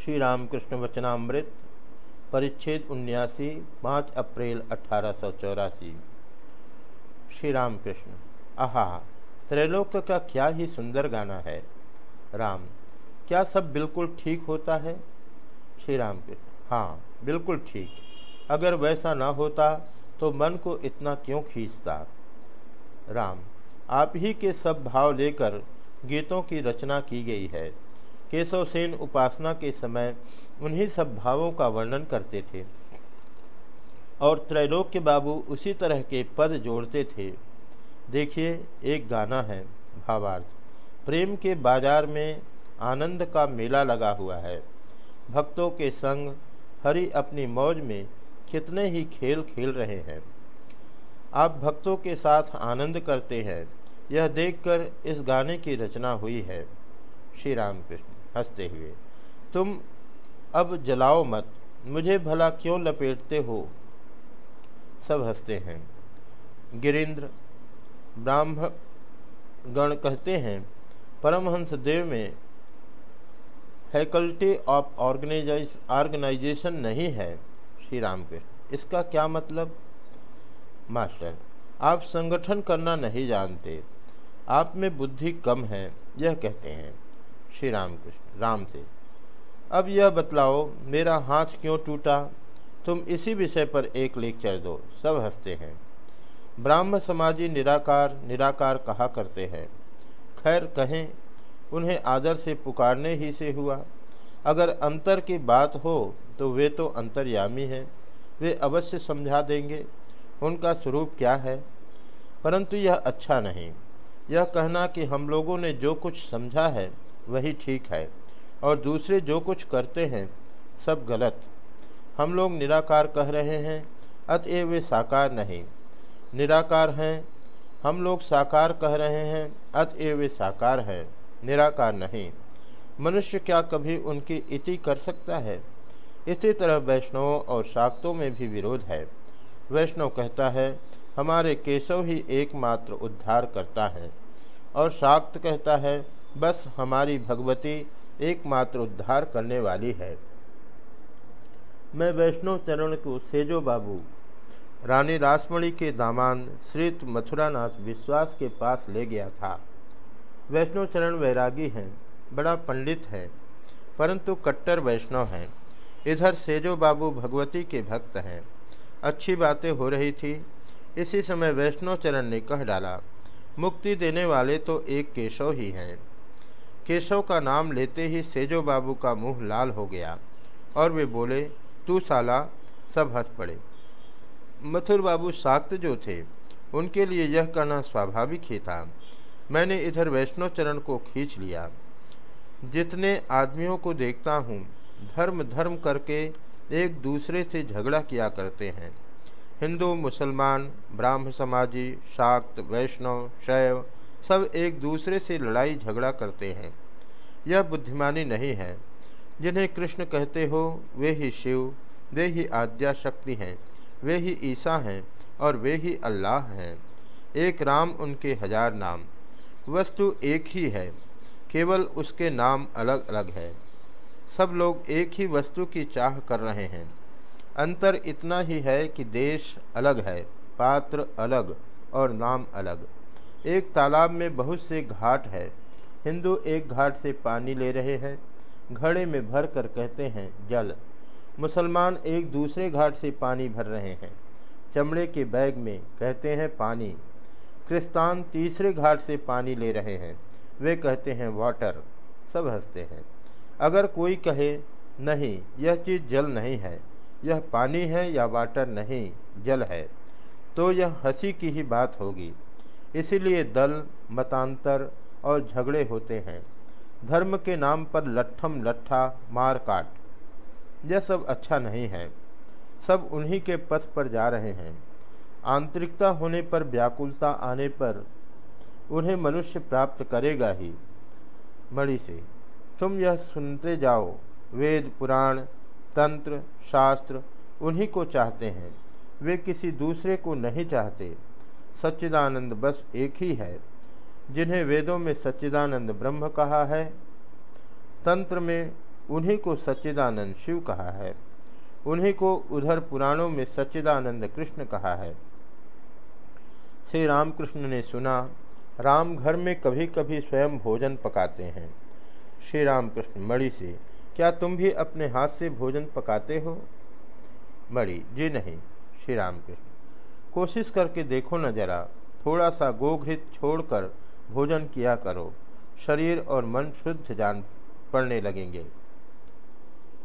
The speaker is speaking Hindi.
श्री रामकृष्ण वचनामृत परिच्छेद उन्यासी, पाँच अप्रैल अठारह सौ चौरासी। श्री रामकृष्ण आहा, त्रैलोक का क्या ही सुंदर गाना है। राम, क्या सब बिल्कुल ठीक होता है? श्री रामकृष्ण हाँ बिल्कुल ठीक। अगर वैसा ना होता तो मन को इतना क्यों खींचता? राम, आप ही के सब भाव लेकर गीतों की रचना की गई है। केशव सेन उपासना के समय उन्हीं सब भावों का वर्णन करते थे और त्रैलोक्य बाबू उसी तरह के पद जोड़ते थे। देखिए, एक गाना है, भावार्थ। प्रेम के बाज़ार में आनंद का मेला लगा हुआ है। भक्तों के संग हरि अपनी मौज में कितने ही खेल खेल रहे हैं। आप भक्तों के साथ आनंद करते हैं। यह देखकर इस गाने की रचना हुई है। श्री रामकृष्ण। हँसते हुए, तुम अब जलाओ मत, मुझे भला क्यों लपेटते हो? सब हँसते हैं। गिरीन्द्र ब्राह्म गण कहते हैं, परमहंस देव में फैकल्टी ऑफ़ ऑर्गेनाइज, ऑर्गेनाइजेशन नहीं है श्री राम के इसका क्या मतलब? मास्टर, आप संगठन करना नहीं जानते। आप में बुद्धि कम है, यह कहते हैं। श्री राम कृष्ण राम से अब यह बतलाओ, मेरा हाथ क्यों टूटा? तुम इसी विषय पर एक लेक्चर दो, सब हँसते हैं। ब्राह्म समाजी निराकार निराकार कहा करते हैं। खैर कहें, उन्हें आदर से पुकारने ही से हुआ। अगर अंतर की बात हो तो वे तो अंतर्यामी हैं। वे अवश्य समझा देंगे, उनका स्वरूप क्या है? परंतु यह अच्छा नहीं। यह कहना कि हम लोगों ने जो कुछ समझा है वही ठीक है। और दूसरे जो कुछ करते हैं, सब गलत। हम लोग निराकार कह रहे हैं अतएव वे साकार नहीं। निराकार हैं। हम लोग साकार कह रहे हैं अतएव वे साकार हैं। निराकार नहीं। मनुष्य क्या कभी उनकी इति कर सकता है? इसी तरह वैष्णवों और शाक्तों में भी विरोध है। वैष्णव कहता है, हमारे केशव ही एकमात्र उद्धार करता है। और शाक्त कहता है बस हमारी भगवती एकमात्र उद्धार करने वाली है। मैं वैष्णव चरण को सेजो बाबू, रानी रासमणी के दामान श्री मथुरानाथ विश्वास के पास ले गया था। वैष्णव चरण वैरागी हैं, बड़ा पंडित है, परंतु कट्टर वैष्णव हैं। इधर सेजो बाबू भगवती के भक्त हैं। अच्छी बातें हो रही थी। इसी समय वैष्णव चरण ने कह डाला, मुक्ति देने वाले तो एक केशव ही हैं। केशव का नाम लेते ही सेजो बाबू का मुँह लाल हो गया और वे बोले, तू साला, सब हंस पड़े। मथुर बाबू शाक्त जो थे, उनके लिए यह कहना स्वाभाविक ही था। मैंने इधर वैष्णव चरण को खींच लिया। जितने आदमियों को देखता हूँ, धर्म धर्म करके एक दूसरे से झगड़ा किया करते हैं। हिंदू, मुसलमान, ब्राह्म समाजी, शाक्त, वैष्णव, शैव सब एक दूसरे से लड़ाई झगड़ा करते हैं। यह बुद्धिमानी नहीं है। जिन्हें कृष्ण कहते हो, वे ही शिव, वे ही आद्या शक्ति हैं, वे ही ईसा हैं और वे ही अल्लाह हैं। एक राम उनके हज़ार नाम। वस्तु एक ही है। केवल उसके नाम अलग अलग है। सब लोग एक ही वस्तु की चाह कर रहे हैं। अंतर इतना ही है कि देश अलग है, पात्र अलग और नाम अलग। एक तालाब में बहुत से घाट है। हिंदू एक घाट से पानी ले रहे हैं। घड़े में भर कर कहते हैं, जल। मुसलमान एक दूसरे घाट से पानी भर रहे हैं। चमड़े के बैग में कहते हैं, पानी। क्रिस्तान तीसरे घाट से पानी ले रहे हैं। वे कहते हैं, वाटर। सब हँसते हैं। अगर कोई कहे, नहीं, यह चीज़ जल नहीं है। यह पानी है या वाटर नहीं, जल है। तो यह हँसी की ही बात होगी। इसीलिए दल, मतांतर और झगड़े होते हैं। धर्म के नाम पर लट्ठम लट्ठा, मार काट, यह सब अच्छा नहीं है। सब उन्हीं के पथ पर जा रहे हैं। आंतरिकता होने पर व्याकुलता आने पर उन्हें मनुष्य प्राप्त करेगा ही। मणि से, तुम यह सुनते जाओ, वेद, पुराण, तंत्र, शास्त्र उन्हीं को चाहते हैं। वे किसी दूसरे को नहीं चाहते। सच्चिदानंद बस एक ही है, जिन्हें वेदों में सच्चिदानंद ब्रह्म कहा है, तंत्र में उन्हीं को सच्चिदानंद शिव कहा है, उन्हीं को उधर पुराणों में सच्चिदानंद कृष्ण कहा है। श्री रामकृष्ण ने सुना राम घर में कभी कभी स्वयं भोजन पकाते हैं। श्री रामकृष्ण मणि से, क्या तुम भी अपने हाथ से भोजन पकाते हो? मणि, जी नहीं, श्री रामकृष्ण। कोशिश करके देखो न जरा थोड़ा सा गोघृत छोड़कर भोजन किया करो। शरीर और मन शुद्ध जान, पड़ने लगेंगे।